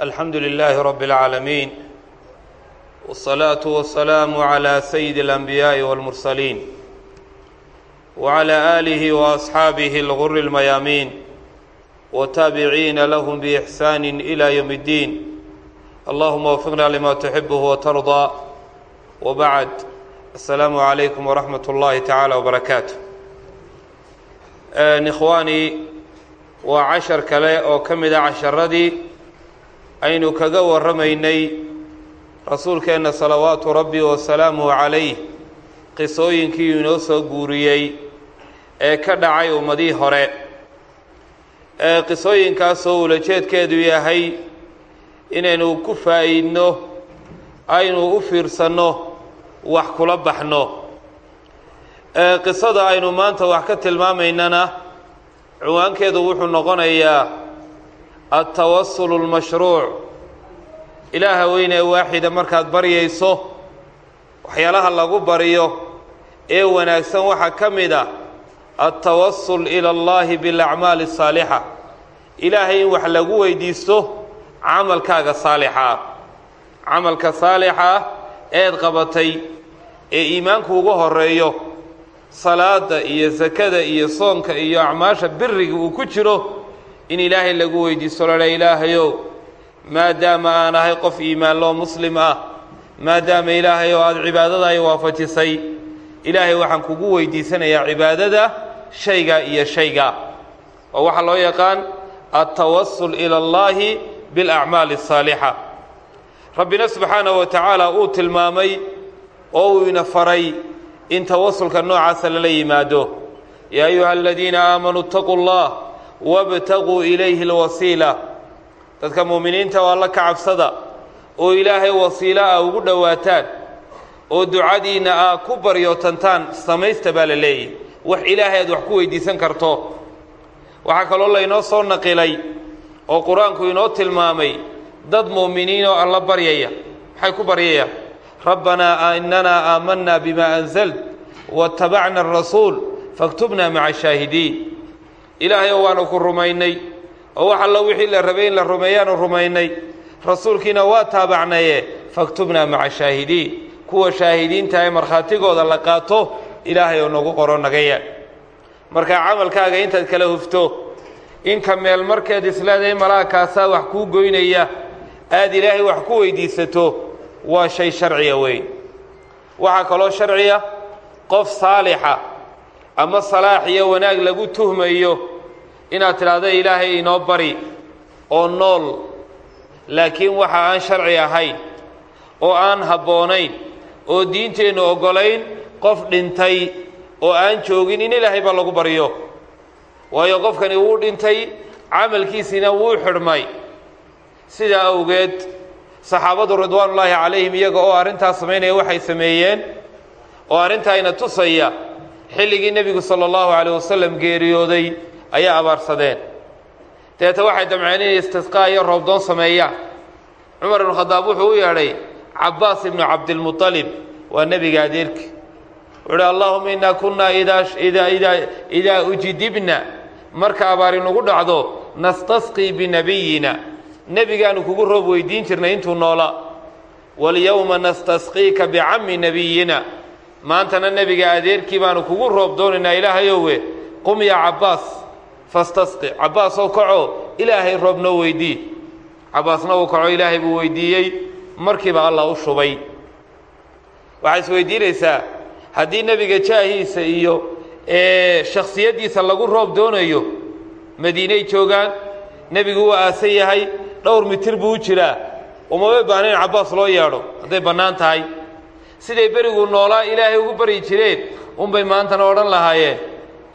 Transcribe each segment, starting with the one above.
الحمد لله رب العالمين والصلاة والسلام على سيد الأنبياء والمرسلين وعلى آله وأصحابه الغر الميامين وتابعين لهم بإحسان إلى يوم الدين اللهم وفقنا لما تحبه وترضى وبعد السلام عليكم ورحمة الله تعالى وبركاته إخواني وعشر كله أو كم إذا عشردي aynu kaga warramaynay rasuulkeenna salawaatu rabbi wasalaamuhu calayh qisooyinkii inoo soo guuriyey ee ka dhacay ummadii hore. Ee qisooyinkaasoo ulajeedkeedu yahay inaynu ku faa'iidno aynu u fiirsanno wax kula baxno. Qisada aynu maanta wax ka tilmaamaynana cinwaankeedu wuxuu noqonayaa altawasulu lmashruuc ilaaha weynee waaxida markaad baryayso waxyaalaha lagu baryo ee wanaagsan waxaa ka mid a altawasul ila allahi bilacmaali asaalixa ilaahay in wax lagu weydiisto camalkaaga saalixa camalka saalixa eed qabatay ee iimaanku ugu horeeyo salaada iyo sakada iyo soonka iyo acmaasha biriga uu ku jiro in ilaahay lagu weydiisto lala ilaahayow maadaama aan ahay qof iimaanloo muslim ah maadaama ilaahay oo aada cibaadada ay waafajisay ilaahay waxaan kugu weydiisanayaa cibaadada shayga iyo shayga. Oo waxaa loo yaqaan altawasul ila allahi bilacmaali asaalixa rabbina subxaanahu wa tacaala uu tilmaamay oo uu ina faray in tawasulka noocaasa lala yimaado. Yaa ayuha aladiina aamanuu itaquu llah wabtaguu ilayhi alwasiila. Dadka muuminiinta oo alla ka cabsada oo ilaahay wasiilo ah ugu dhowaataan oo ducadiinna aa ku baryootantaan samaysta baa la leeyahy wax ilaahay aad wax ku weydiisan karto. Waxaa kaloo laynoo soo naqilay oo qur'aanku inoo tilmaamay dad mu'miniin oo alla baryaya. Maxay ku baryayaan rabbanaa inanaa aamanaa bima anzalt waاtabacna arasuul faktubna maca ashaahidiin ilaahayow waanu ku rumaynay oo wax allo wixii la rabay in la rumeeyaanu rumaynay. Rasuulkiina waa taabacnaye faktubnaa maca shaahidiin. Kuwa shaahidiinta ee markhaatigooda la qaato ilaahay oo nagu qoro naga yaal markaa camalkaaga intaad kala hufto inka meel markeed isleedahay malaagkaasaa wax kuu goynaya aad ilaahay wax ku weydiisato waa shay sharciya weyn. Waxaa kaloo sharciya qof saalixa ama salaax iyo wanaag lagu tuhmayo inaad tidhaahdo ilaahay inoo bari oo nool laakiin waxa aan sharci ahayn oo aan habboonayn oo diinteennu oggolayn qof dhintay oo aan joogin in ilaahayba lagu baryo waayo qofkani wuu dhintay camalkiisiina wuu xidhmay. Sidaa awgeed saxaabadu ridwaanullaahi calayhim iyaga oo arrintaas samaynaya waxay sameeyeen oo arrintaayna tusaya xilligii nebigu sala allahu calayh wasalam geeriyooday ayaa abaarsadeen. Dabeeta waxay damceen inay istisqaa iyo roobdoon sameeyaan cumar ibnu khadaab wuxuu u yeedhay cabbaas ibnu cabdilmuطalib waa nebiga adeerki wuxu uhi allahuma innaa kunnaa idaa ujidibna marka abaari nagu dhacdo nastasqii binebiyina nebigaanu kugu roob weydiin jirnay intuu noola. Walyowma nastasqiika bicammi nebiyina maantana nebiga adeerkii baanu kugu roob doonaynaa ilaahayowe qum yaa cabbaas fastasqi cabbaasoo kaco ilaahay roob weydii cabbaasna uu kaco ilaahay buu weydiiyey markiiba allah u shubay. Waxaa isweydiinaysaa haddii nebiga jaahiisa iyo shakhsiyaddiisa lagu roob doonayo madiinay joogaan nebigu wuu aasan yahay dhowr mitir buu u jiraa umama baana in cabbaas loo yeedho hadday bannaan tahay siday berigu noolaa ilaahay ugu baryi jireen unbay maantana odhan lahaayeen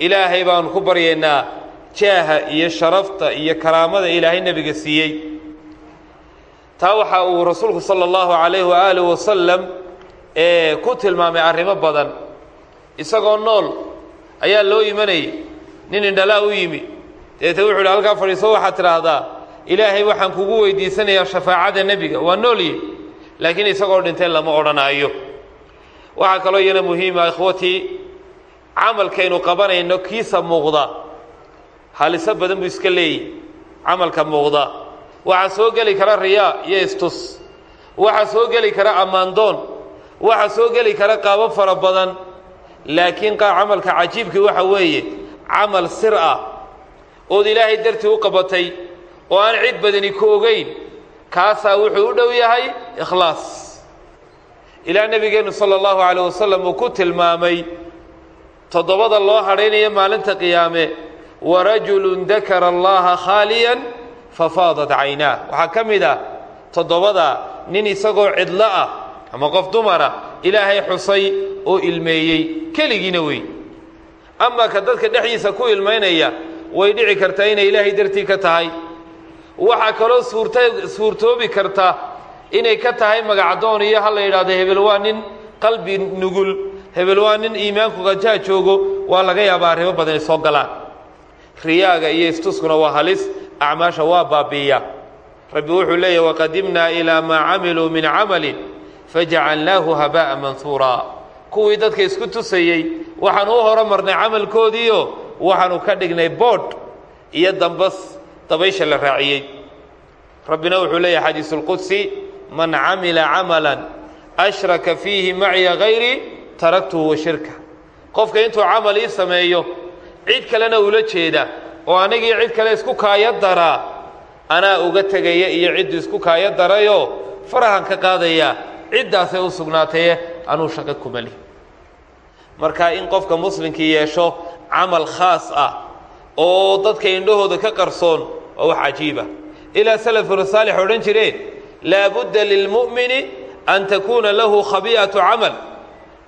ilaahay baanu ku baryaynaa jaaha iyo sharafta iyo karaamada ilaahay nebiga siiyey. Taa waxa uu rasuulku sala allahu calayhi waaalih wasalam ee ku tilmaamay arrimo badan. Isagoo nool ayaa loo imanayay nin indhalaa u yimi. Deeta wuxu uhi halkaa fadhiiso waxaad tidhaahdaa ilaahay waxaan kugu weydiisanayaa shafaacada nebiga. Waa noolye laakiin isagoo dhintay lama odhanaayo waxaa kaloo iyana muhiima ikhwatii camalkaynu qabanayno kiisa muuqda. Haliso badan buu iska leeyahy camalka muuqda. Waxaa soo geli kara riyaa iyo istus waxaa soo geli kara ammaandoon. Waxaa soo geli kara qaabo fara badan. Laakiin qaa camalka cajiibkii waxa weeye camal sir ah. Ood ilaahay dartii u qabatay oo aan cid badani ku ogeyn kaasaa wuxuu u dhow yahay ikhlaas ilaa nebigeennu sala allahu calayh wasalam uu ku tilmaamay toddobada loo hadhaynayo maalinta qiyaame warajulun dakara allaha khaaliyan fafaadat caynaa waxaa ka mid ah toddobada nin isagoo cidlo ah ama qof dumara ilaahay xusay oo ilmeeyey keligiina wey ama ka dadka dhexdiisa ku ilmaynaya way dhici kartaa inay ilaahay dartii ka tahay. Waxaa kaloo suurta suurtoobi karta inay ka tahay magacdoon iyo ha la yidhahdo hebel waa nin qalbi nugul. Hebel waa nin iimaanku qajaa joogo. Waa laga yaabaa arrimo badan ay soo galaan. Riyaaga iyo istuskuna waa halis acmaasha waa baabi'iya. Rabbi wuxuu leeyahy waqadimnaa ilaa maa camiluu min camalin fajacalnaahu habaa'a manhuuraa kuwii dadka isku tusayey waxaanu u horumarnay camalkoodiio waxaanu ka dhignay boodh iyo dambas dabaysha la raaciyey. Rabbina wuxuu leeyahay xadiisulqudsi man camila camalan ashraka fiihi macya hayri taraktuhu wa shirka. Qofka intuu camal ii sameeyo cid kalena ula jeeda oo anigii cid kale isku kaaya daraa anaa uga tegaya iyo ciddu isku kaaya darayoo farahan ka qaadaya ciddaasay u sugnaataye anuu shaqo kumali marka in qofka muslimkii yeesho camal khaas ah oo dadka indhahooda ka qarsoon waa wax cajiiba ilaa salafuna saalix odhan jireen laabudda lilmu'mini an takuuna lahu khabi'atu camal.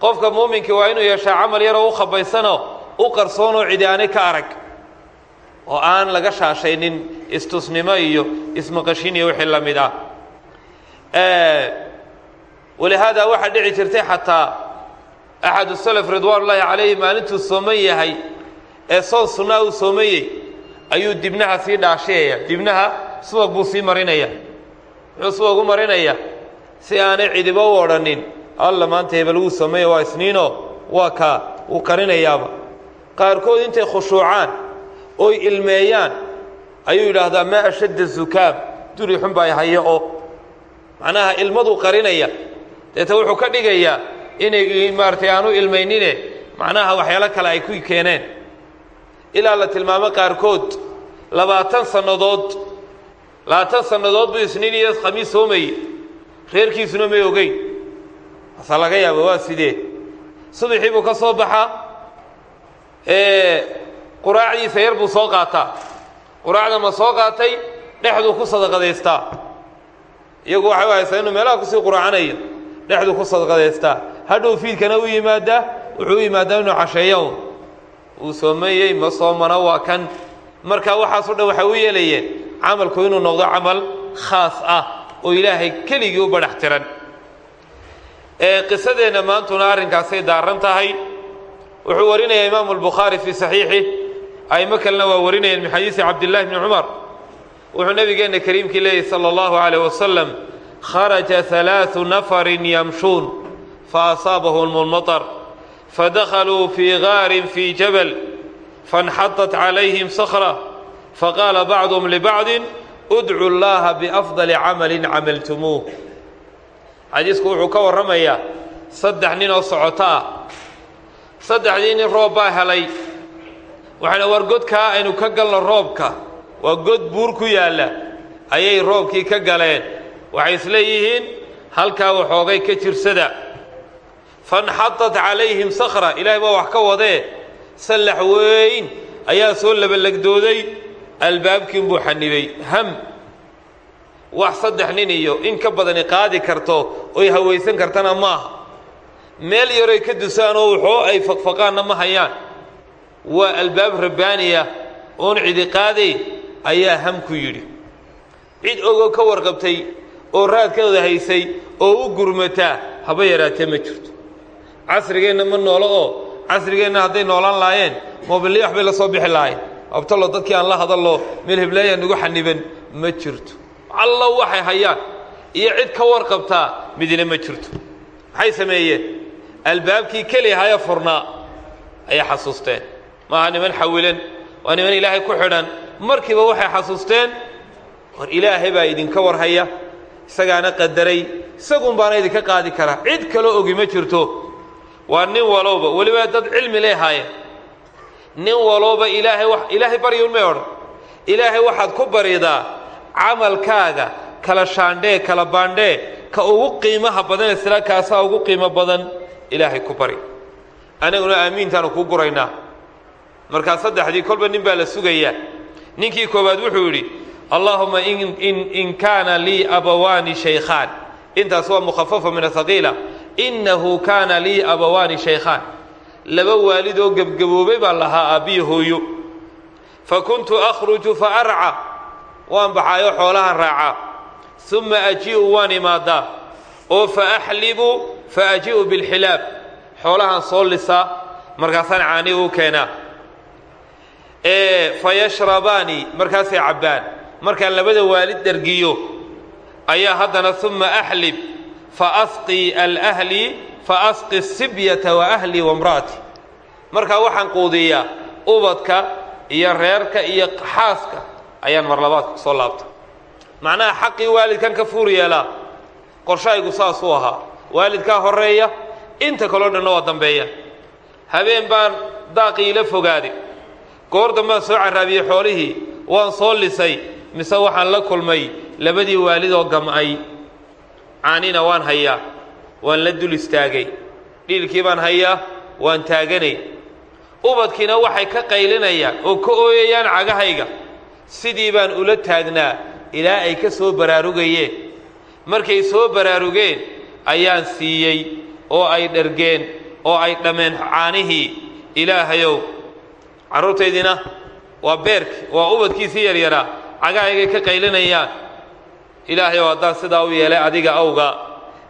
Qofka muuminkii waa inuu yeeshaa camal yaroo u khabaysanoo u qarsoonoo cidi aanay ka arag oo aan laga shaashaynin istusnimo iyo ismaqashin iyo wixii la mid ah. Walihaadaa waxaa dhici jirtay xataa axadu salaf ridwaan ullaahi calayhi maalintuu sooman yahay ee soon sunnaa uu soomayey ayuu dibnaha sii dhaashiyaya dibnaha subag buu sii marinaya muxuu subag u marinaya si aanay cidiba u odhanin alla maanta hebel wuu sameeya waa isniino waa kaa wuu karinayaaba. Qaarkood intay khushuucaan oy ilmeeyaan ayuu yidhaahdaa maa ashadda zukaam duri xun baa haya oo macnaha ilmaduu qarinaya deeta wuxuu ka dhigayaa inay maaratay aanu ilmaynine macnaha waxyaalo kale ay ku keeneen. Ilaa la tilmaamo qaarkood labaatan sannadood labaatan sannadood buu isniin iyo khamiis soomayey reerkiisuna may ogeyn. Hase laga yaaba waa sidee? Subaxii buu ka soo baxaa quraacdiisa yar buu soo qaataa. Quraacda ma soo qaatay dhexduu ku sadaqadaystaa iyagu waxay u haysaa inuu meelaha ku sii quraacanayo dhexduu ku sadaqadaystaa hadhow fiidkana u yimaadaa wuxuu u yimaadaa inuu casheeyo un uu soomeeyey ma soomana waa kan. Marka waxaasoo dhan waxay u yeelayeen camalku inuu noqdo camal khaas ah oo ilaahay keligii u badhax tiran qisadeenna maantuna arrinkaasay daaran tahay wuxuu warinayaa imaamu albukhaari fii saxiixi a'imo kalena waa warinayeen min xadiisi cabdillahi bni cumar wuxuu nabigeenna kariimkii leeyahy sala allahu calayh wasalam kharaja halaadu nafarin yamshuun faasaabahum lmaطar fadakhaluu fii gaarin fii jabal faاnxaطat calayhim sakra faqaala bacduhum libacdin udcu llaha biafdali camalin camaltumuuh xadiisku wuxuu ka warramayaa saddex nin oo socoto ah saddexdii nin roob baa helay. waxayna war godkaa aynu ka galno roobka. waa god buur ku yaalla. ayay roobkii ka galeen. waxay isleeyihiin halkaa waxoogay ka jirsada. fanxatat calayhim sakra ilaahay baa wax ka wadee. sallax weyn ayaa soo labalegdooday albaabkiin buu xanibay ham wax saddex nin iyo in ka badani qaadi karto oy hawaysan kartana maaha. Meel yaroy ka dusaanoo waxoo ay faqfaqaanna ma hayaan. Waa albaab rabbaaniya oon cidi qaadayn ayaa ham ku yidhi. Cid ogoo ka warqabtay oo raadkooda haysay oo u gurmataa haba yaraatee ma jirto. Casrigeenna ma noolo oo casrigeenna hadday noolaan laayeen moobilliya waxbay la soo bixi lahayen abtalo dadkii aan la hadallo meel heblaaya nagu xaniban ma jirto. Allo waxay hayaan iyo cid ka warqabtaa midina ma jirto. Maxay sameeyeen? Albaabkii kelihaya furnaa ayay xasuusteen. Maaha niman xawilan waa niman ilaahay ku xidhan. Markiiba waxay xasuusteen war ilaahay baa idinka warhaya isagaana qadaray isagun baana idinka qaadi karaa. Cid kaloo ogi ma jirto. Waa nin walowba weliba dad cilmi leehaayeen nin walowba ilaahay ilaahay baryun may odhan. Ilaahay waxaad ku baridaa camalkaaga kala shaandhee kala baandhee ka ugu qiimaha badan isla kaasaa ugu qiimo badan ilaahay ku bari. Anaguna aamiintaanu kuu guraynaa. Markaa saddexdii kolba nin baa la sugayaa. Ninkii koowaad wuxuu yidhi allaahuma in kaana lii abawaani shaykhaan. Intaas waa mukhafafa min ahaqiila innahu kaana lii abawaani shaykhaan laba waalid oo gebgaboobay baan lahaa aabbiyo hooyo. Fa kuntu akhruju fa arca waan baxaayo xoolahan raacaa uma aji'u waan imaadaa. Oo fa axlibu fa aji'u bilxilaab. Xoolahan soo lisaa markaasaan caani u keenaa. Fa yashrabaani markaasay cabbaan. Markaan labada waalid dhergiyo ayaa haddana uma axlib fa asqii alahli fa asqi sibyata wa ahlii wamra'ati markaa waxaan quudiyaa ubadka iyo reerka iyo xaaska ayaan mar labaadka ku soo laabta macnaha xaqii waalidkan ka fuur yeelaa qorshaygu saasuu ahaa. Waalidkaa horreeya inta kaloo dhanna waa dambeeya. Habeen baan daaqii ila fogaaday goor dambaan soo carraabiyey xoolihii waan soo lisay mise waxaan la kulmay labadii waalidoo gam'ay. Caanina waan hayaa waan la dul istaagay. Dhiilkii baan hayaa waan taaganay. Ubadkiina waxay ka qaylinayaan oo ka ooyayaan cagahayga. Sidii baan ula taagnaa ilaa ay ka soo baraarugayeen. Markay soo baraarugeen ayaan siiyey oo ay dhergeen oo ay dhammeen caanihii. Ilaahayow carruurtaydina waa beerki waa ubadkiisii yaryaraa cagahaygay ka qaylinayaan. Ilaahayow haddaan sidaa u yeelay adiga awga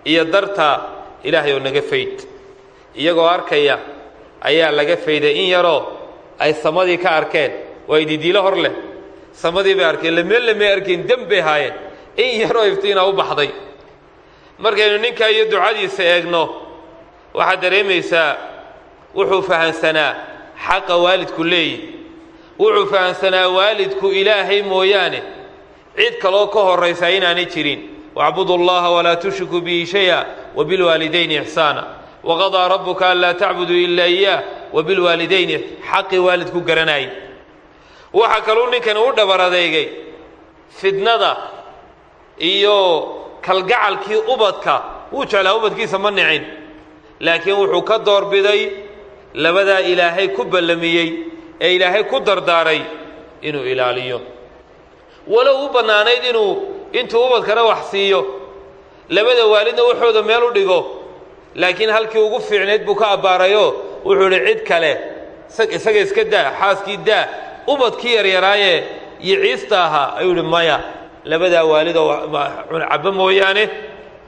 iyo dartaa ilaahayow naga fayd. Iyagoo arkaya ayaa laga fayday in yaroo ay samadii ka arkeen. Waa ididiilo hor leh. Samadii bay arkeen lameel lamay arkeen dem bay haayeen. In yaroo iftiina u baxday. Markaynu ninkaa iyo ducadiisa eegno waxaad dareemaysaa wuxuu fahansanaa xaqa waalidku leeyi. Wuxuu fahansanaa waalidku ilaahay mooyaane. Cid kaloo ka horraysaa inaanay jirin wacbudu allaha walaa tushrikuu bihi shaya wabilwaalidayni ixsaana waqadaa rabbuka anlaa tacbuduu ilaa iyaah wabilwaalidayni xaqii waalidku garanaayay waxaa kaluu ninkani u dhabar adeegay fidnada iyo kalgacalkii ubadka wuu jeclaa ubadkiisa ma nicin laakiin wuxuu ka doorbiday labadaa ilaahay ku ballamiyey ee ilaahay ku dardaaray inuu ilaaliyo walow u bannaanayd inuu intuu ubadkana wax siiyo labada waalidna waxooda meel u dhigo laakiin halkii ugu fiicnayd buu ka abbaarayoo wuxuu idhi cid kale isaga iska daa xaaskii daa ubadkii yaryaraaye iyo ciista ahaa ayuu idhi maya labadaa waalidoo cabbo mooyaane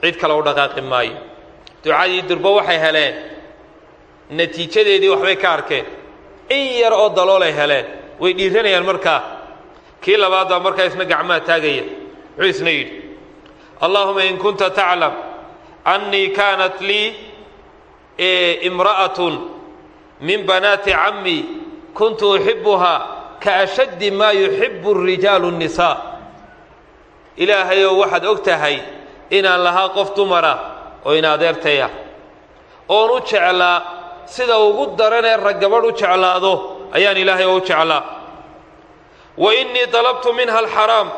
cid kale u dhaqaaqi maayo. Ducadii durbo waxay heleen natiijadeedii waxbay ka arkeen in yar oo daloolay heleen way dhiiranayaan markaa kii labaad baa markaa isna gacmaha taagaya wuxuu isna yidhi allahuma in kunta taclam annii kaanat lii e, imra'atun min banaati cammi kuntu uxibuhaa ka ashaddi maa yuxibu rijaalu nnisaa ilaahay oo waxaad og tahay inaan lahaa qof dumara oo in adeertaya oon u jeclaa sida ugu daran ee rag gabadh u jeclaado ayaan ilaahay oo u jeclaa. Wa innii dalabtu minha alxaraam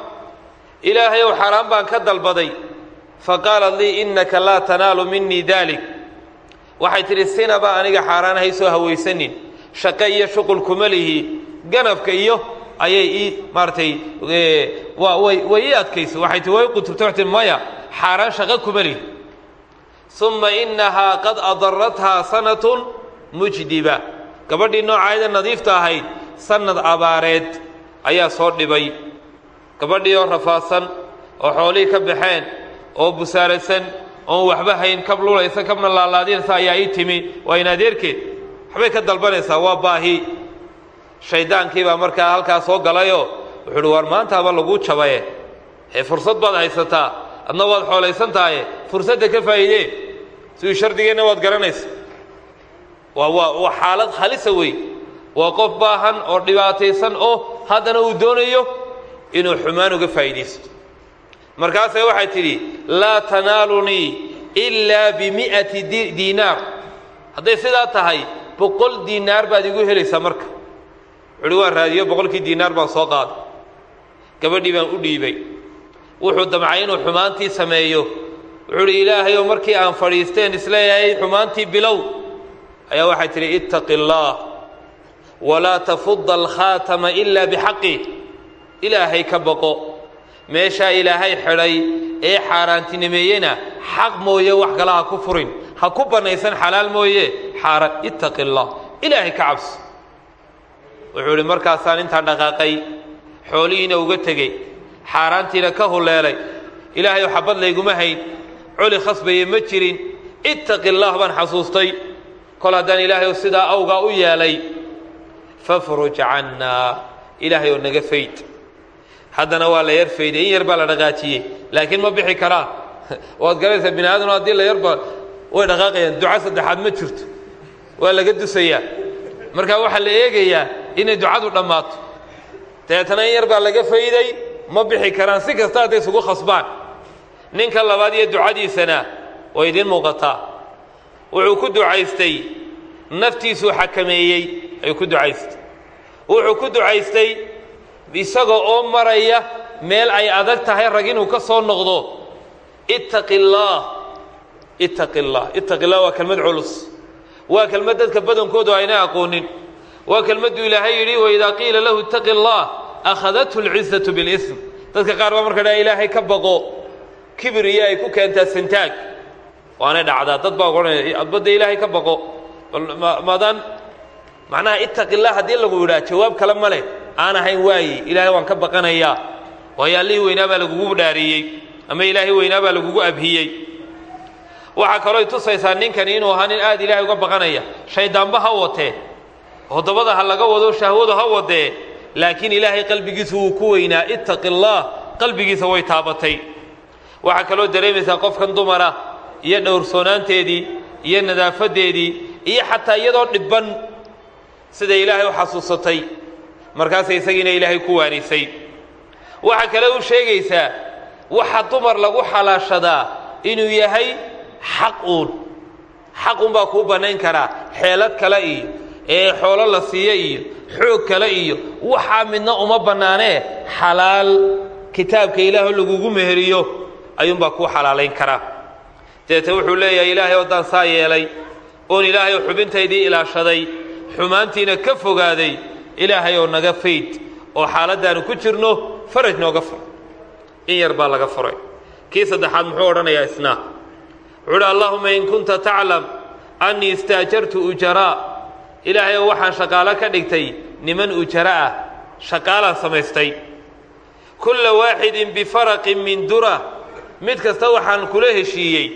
ilaahayow xaraam baan ka dalbaday. Fa qaalat lii innaka laa tanaalu minii daalik. Waxay tidhi sinaba aniga xaaraan haysoo hawaysanin. Shaqe iyo shuqul kuma lihi. Ganafka iyo ayay ii maaratay way ii adkayso waxay tii way quturta waxay tii maya xaaraan shaqo kuma lihi. Uma innahaa qad adarathaa sanatun mujdiba. Gabadhii noocaayada nadiifta ahayd sanad abaareed ayaa soo dhibay gabadhii oo rafaadsan oo xoolihii ka baxeen oo busaarasan oon waxba hayn kab lulaysa kabna laalaadinaysa ayaa ii timi. Waa in adeerkeed waxbay ka dalbanaysaa waa baahi. Shayddaankii baa markaa halkaa soo galayoo wuxuu uhi war maantaaba laguu jabaye? Ee fursad baad haysataa adna waad xoolaysan tahaye fursadda ka faa'iidee? Siduu shardigeenna waad garanaysa waa waa waa xaalad halisa wey waa qof baahan oo dhibaataysan oo haddana uu doonayo inuu xumaan uga faa'iidaysto. Markaasay waxay tidhi laa tanaalunii ilaa bimi'ati diinaar. Hadday sidaa tahay boqol diinaar baad igu helaysaa marka. Wuxuuhi waan raadiyo boqolkii diinaar baan soo qaaday. Gabadhii baan u dhiibay. Wuxuu damcay inuu xumaantii sameeyo. Wuxuu ilaahay oo markii aan fadhiisteen is leeyahay xumaantii bilow. Ayaa waxay tidhi ittaqi اllaah walaa tafudda alkhaatama ilaa bixaqih ilaahay ka baqo meeshaa ilaahay xidhay ee xaaraantinimeeyena xaq mooye wax kale ha ku furin. Ha ku bannaysan xalaal mooye xaaraan ittaqi اllah ilaahay ka cabso wuxuu idhi markaasaan intaan dhaqaaqay xoolihiina uga tegey xaaraantiina ka huleelay ilaahayow xabad layguma hayn coli khasbaye ma jirin ittaqi اllah baan xasuustay. Kol haddaan ilaahay sidaa awgaa u yeelay fafruj cannaa ilaahay oo naga fayd haddana waa la yar fayday in yar baa la dhaqaajiyey. Laakiin ma bixi karaan waad garanaysaa bini aadam haddii la yarba way dhaqaaqayaan. Duca saddexaad ma jirto. Waa laga dusayaa. Markaa waxaa la eegayaa inay ducadu dhammaato. Dabeetana in yar baa laga fayday ma bixi karaan. Si kasta hadday isugu khasbaan. Ninka labaad iyo ducadiisana way idiin muuqataa. Wuxuu ku ducaystay naftiisuu xakameeyey ayuu ku ducaystay. Wuxuu ku ducaystay isaga oo maraya meel ay adag tahay rag inuu ka soo noqdo ittaqi illaah ittaqi اllah ittaqi اllah waa kelmad culus waa kelmad dadka badankoodu ayna aqoonin waa kelmaddu ilaahay yidhi waidaa qiila lahu ittaqi اllah akhadathu اlcizaةu biاlism dadka qaar baa marka dhaa ilaahay ka baqo kibir iyo ay ku keentaa santaag waanay dhacdaa dad baa odhanaya badda ilaahay ka baqo maadaan macnaha ittaqi اllah haddii lagu yidhaha jawaab kale ma leh aan ahayn waaye ilaahay waan ka baqanayaa. Waayo allihii weynaa baa lagugu dhaariyey. Ama ilaahay weynaa baa lagugu abhiyey. Waxaa kalooy tusaysaa ninkani inuu ahaa nin aad ilaahay uga baqanaya. Shayddaanba ha watee hodobada ha laga wado shahwadu ha wadee laakiin ilaahay qalbigiisu wuu ku weynaa. Ittaqi اllaah qalbigiisa way taabatay. Waxaa kaloo dareemaysaa qofkan dumara iyo dhowrsoonaanteedii iyo nadaafadeedii iyo xataa iyadoo dhibban siday ilaahay u xasuusatay markaasay isagiina ilaahay ku waanisay. Waxaa kale u sheegaysaa waxa dumar lagu xalaashadaa inuu yahay xaq uun. Xaq un baa kuu bannayn karaa xeelad kale iyo ee xoolo la siiyo iyo xoog kale iyo waxaa midna uma bannaanee xalaal kitaabka ilaahoo lagugu meheriyo ayuunbaa kuu xalaalayn karaa deete wuxuu leeyahay ilaahay oddaan saa yeelay oon ilaahay xubintaydii ilaashaday xumaantiina ka fogaaday ilaahay oo naga fayd oo xaaladdaanu ku jirno faraj nooga fur in yar baa laga furay. Kii saddexaad muxuu odhanayaa isna? Wuxuu allahuma in kunta taclam annii istaajartu ujaraa ilaahay oo waxaan shaqaalo ka dhigtay niman ujara ah shaqaalaan samaystay. Kulla waaxidin bifaraqin min dura. Mid kasta waxaan kula heshiiyey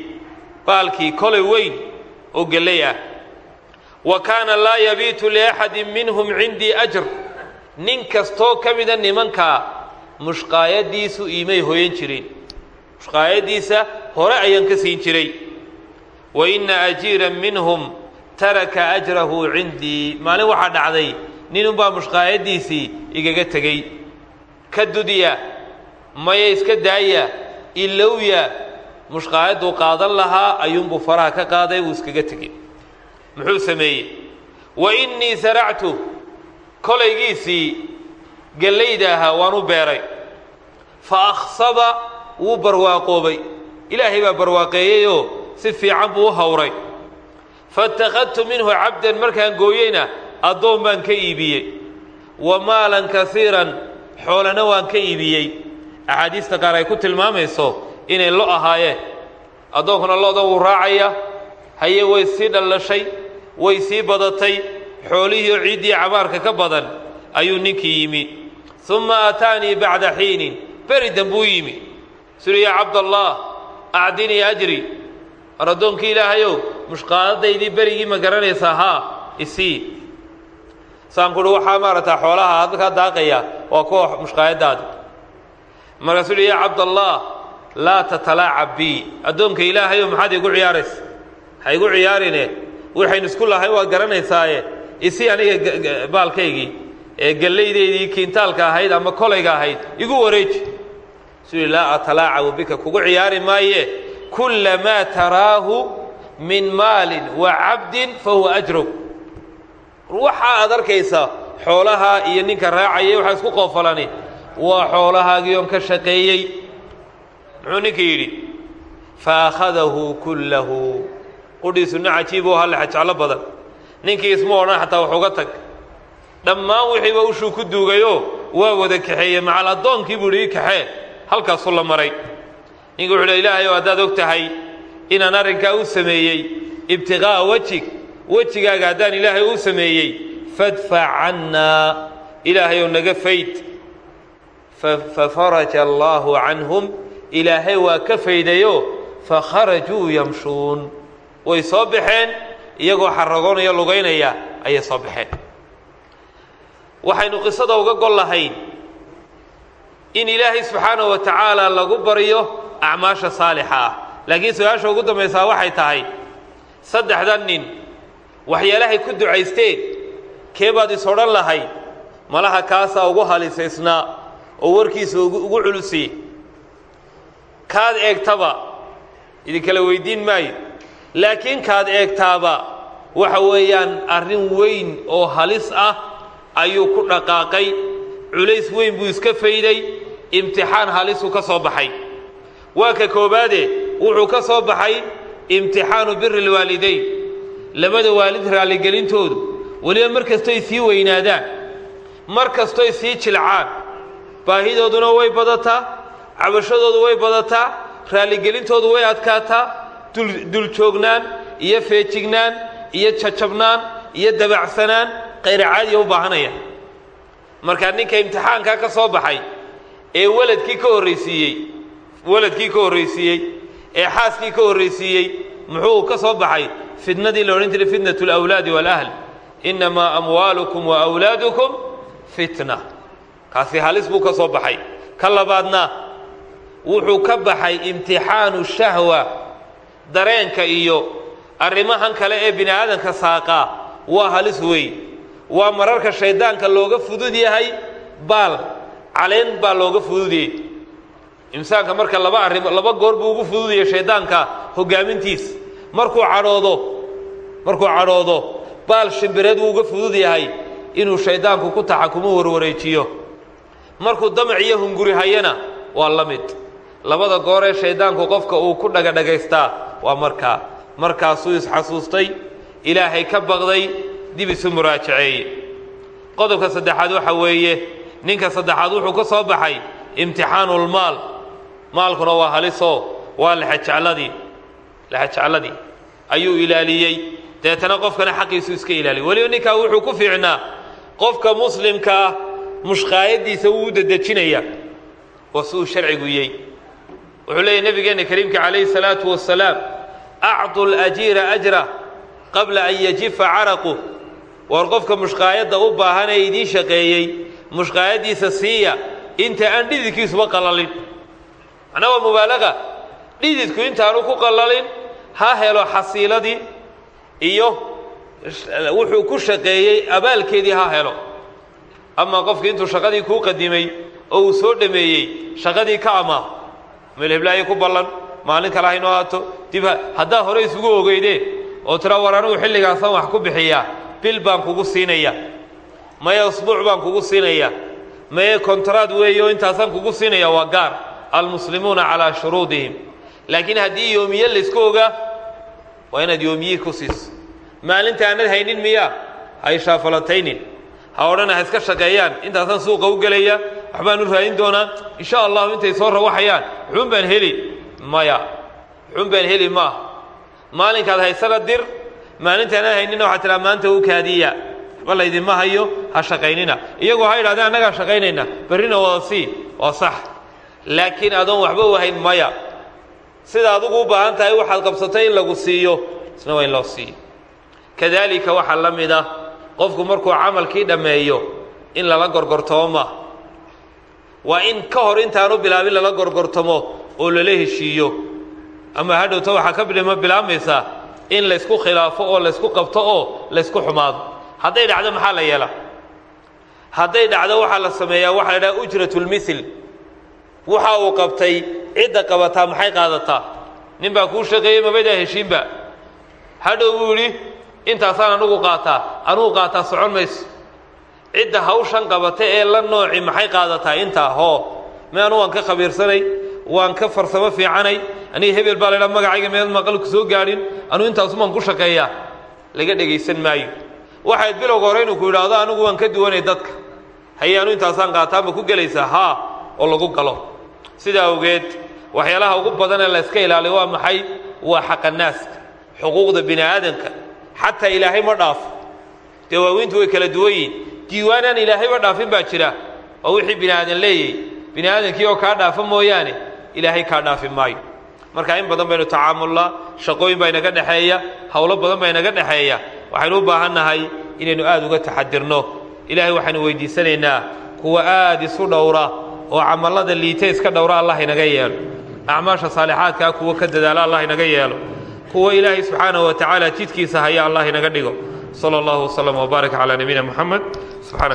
baalkii kolay weyn oo gellay ah wa kaana laa yabiitu liaxadin minhum cindii ajr. Nin kastoo ka mida nimankaa mushqaayaddiisu iimay hoyan jireen mushqaayaddiisa hore ayaan ka siin jiray. Wa inna ajiiran minhum taraka ajrahu cindii maalin waxaa dhacday ninunbaa mushqaayaddiisii igaga tegey ka dudiya maya iska daaya ilowya mushqaayadduu qaadan lahaa ayuunbuu faraha ka qaaday wuu iskaga tegey muxuu sameeyey. Wa innii saractu kolaygiisii gellayda ahaa waan u beeray. Fa akhsaba wuu barwaaqoobay. Ilaahay baa barwaaqeeyeyoo si fiican buu u hawray. Faittakhadtu minhu cabdan markaan gooyeyna addoon baan ka iibiyey. Wa maalan kasiiran xoolana waan ka iibiyey. Axaadiista qaar ay ku tilmaamayso inay lo ahaayeen. Addoonkuna lo'da wuu raacaya haye way sii dhallashay way sii badatay xoolihii oo ciiddii cabaarka ka badan ayuu ninkii yimi. Uma aataanii bacda xiinin beri dambuu yimi. Suri yaa cabdallaah acdinii ajri war addoonkii ilaahayow mushqaadadaydii berigii ma garanaysaa haa isii saan kuhi waxaa maaragtaa xoolaha halkaa daaqaya waa kuwa mushqaayaddaadi markaasuu uhi yaa cabdallaah laa tatalaacab bii addoonka ilaahayow maxaad igu ciyaaraysa ha igu ciyaarine waxaynu isku lahayn waad garanaysaaye isii aniga baalkaygii gallaydeydii kiintaalka ahayd ama kolayga ahayd igu wareeji. Suu laa atalaacabu bika kugu ciyaari maaye. Kullamaa taraahu min maalin wa cabdin fa huwa ajrog waxa aad arkaysaa xoolahaa iyo ninka raacayay waxaa isku qoofalani waa xoolahaagii oon ka shaqeeyey. Muxuu ninka yidhi fa akhadahu kullahu qudhiisunna cajiiboo hallexa jeclo badan. Ninkii isma odhan xataa wax uga tag dhammaan wixiiba ushuu ku duugayoo waa wada kaxeeye macal addoonkii buu ihi kaxee. Halkaasuu la maray. Ninka wuxuu ilaahay oo haddaad og tahay inaan arrinkaa u sameeyey ibtiqaa'a wejig wejigaaga haddaan ilaahay u sameeyey fadfac cannaa ilaahay oo naga fayd. Fafaraja allaahu canhum ilaahay waa ka faydayo fakharajuu yamshuun way soo baxeen iyagoo xaragoonaya lugaynaya ayay soo baxeen. Waxaynu qisada uga gol lahayn in ilaahay subxaanahu wa tacaala lagu baryo acmaasha saalixa ah. Laakiin su'aasha ugu dambaysaa waxay tahay saddexdan nin waxyaalahay ku ducaysteen kee baad is odhan lahayd malaha kaasaa ugu halisaysnaa oo warkiisa ugu culusiyey kaad eegtaba idinkala weydiin maayo laakiin kaad eegtaaba waxa weeyaan arrin weyn oo halis ah ayuu ku dhaqaaqay. Culays weyn buu iska fayday imtixaan halisuu ka soo baxay. Waa ka koobaade wuxuu ka soo baxay imtixaanu biri lwaalidayn labada waalid raalligelintoodu weliba mar kastoy sii weynaadaan mar kastoy sii jilcaan. Baahidooduna way badataa cabashadoodu way badataa raalligelintoodu way adkaataa duljoognaan iyo feejignaan iyo jajabnaan iyo dabacsanaan qayr caadiya u baahanaya markaa ninka imtixaankaa ka soo baxay ee waladkii ka horraysiiyey waladkii ka horraysiiyey ee xaaskii ka horraysiiyey muxuu ka soo baxay? Fitnadii la odhan jiray fitnat alawlaadi waalahl innamaa amwaalukum wa awlaadukum fitna. Kaasi halis buu ka soo baxay. Ka labaadna wuxuu ka baxay imtixaanu shahwa dareenka iyo arrimahan kale ee bini aadanka saaqaa waa halis weyn waa mararka shayddaanka looga fudud yahay baal caleen baa looga fududiyey insaanka marka laba arrim laba goor buu ugu fududiyay shayddaanka hoggaamintiis. Markuu cadhoodo markuu cadhoodo baal shimbireed wuu uga fudud yahay inuu shayddaanku ku taxakumo warwareejiyo. Markuu damac iyo hunguri hayana waa la mid labada gooree shayddaanku qofka uu ku dhagadhagaystaa waa markaa markaasuu isxasuustay ilaahay ka baqday dib isu muraajaceeye qodobka saddexaad waxa weeye ninka saddexaad wuxuu ka soo baxay imtixaanulmaal maalkuna waa halisoo waa lexejecladii lexejecladii ayuu ilaaliyey. Deetana qofkana xaqiisu iska ilaaliyay weliba ninkaa wuxuu ku fiicnaa qofka muslimka ah mushqaayadiisa wuu u dedejinaya. Waa uu sharcigu yey wuxuu leeyahy nebigeenna kariimka calayhi salaatu wasalaam acdu lajiira ajrah qabla an yajifa caraqu war qofka mushqaayadda u baahan ee idiin shaqeeyey mushqaayaddiisa siiya inta aan dhididkiisuba qallalin. Macnaa waa mubaalaga dhididku intaanu ku qallalin ha helo xasiiladii iyo wuxuu ku shaqeeyey abaalkeedii ha helo. Amaa qofkii intuu shaqadii kuu qadimay oo uu soo dhameeyey shaqadii ka amaah meel heblaayo ku ballan maalin kale haynoo haato dib haddaa hore isugu ogeydeen oo tira war anigu xilligaasaan wax ku bixiyaa bil baan kugu siinaya maye usbuuc baan kugu siinaya maye kontraad weeye oo intaasaan kugu siinaya waa gaar. Almuslimuuna calaa shuruudihim. Laakiin haddii yoomiye laysku ogaa waa inaad yoomiyihii ku siiso maalinta aanad haynin miyaa? Ha ishaafalataynin ha odhana ha iska shaqeeyaan. Intaasaan suuqa u gelaya waxbaan u raadin doonaa. Insha allahu intay soo rawaxayaan. Xun baan heli maya. Xun baan heli maaha maalinkaad haysana dir maalintaanad haynina waxaa tiraa maanta u kaadiya waxba laydinma hayo ha shaqaynina. Iyagoo ha yidhahdeen annagaa shaqaynayna. Berrina wada sii waa sax. Laakiin adoon waxba u hayn maya. Sida adugu u baahan tahay waxaad qabsatay in lagu siiyo isna waa in loo siiyo kadaalika waxaa la mid ah qofku markuu camalkii dhammeeyo in lala gorgortamo maaha waa in ka hor intaanu bilaabin lala gorgortamo oo lala heshiiyo. Ama hadhowta waxaa ka bidhima bilaabmaysaa in laysku khilaafo oo laysku qabto oo laysku xumaado. Hadday dhacdo maxaa la yeelaa? Hadday dhacdo waxaa la sameeyaa waxaa la idhaha ujratulmithil waxa uu qabtay cidda qabataa maxay qaadataa? Nin baa kuu shaqeeyey mabaydaa heshiinba hadhow buu yidhi intaasaan anugu qaataa anugu qaataa socon mayso. Cidda hawshan qabata ee la nooci maxay qaadataa? Intaa hoo me anu waan ka khabiirsanay waan ka farsamo fiicanay aniga hebel baa laydhaha magacayga meel maqalku soo gaadhin anuu intaasumaan ku shaqeeyaa. Laga dhegaysan maayo. Waxayd bilowga hore inuu ku yidhaahdo anigu waan ka duwanay dadka. Haye anu intaasaan qaataa ma ku gelaysaa? Haa oo lagu galo. Sidaa awgeed waxyaalaha ugu badan ee la yska ilaaliyo waa maxay? Waa xaqanaaska xuquuqda bini aadanka xataa ilaahay ma dhaafo dawaawiintu way kala duwan yihiin diiwaanaan ilaahayba dhaafin baa jira. Oo wixii bini aadan leeyay. Bini aadankii oo kaa dhaafa mooyaane ilaahay kaa dhaafi maayo. Marka in badan baynu tacaamullaa shaqooyin baa inaga dhexeeya howlo badan baa inaga dhexeeya waxaynu u baahan nahay inaynu aada uga taxadirno ilaahay waxaynu weydiisanaynaa kuwa aada isu dhowra oo camallada liita iska dhowra allah inaga yeelo. Acmaasha saalixaadkaa kuwa ka dadaala allah inaga yeelo kuwa ilaahay subxaanahu wa tacaala jidkiisa haya allah inaga dhigo. Sala allahu waslama wbaarak calaa nabiyina subxaana